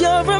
Not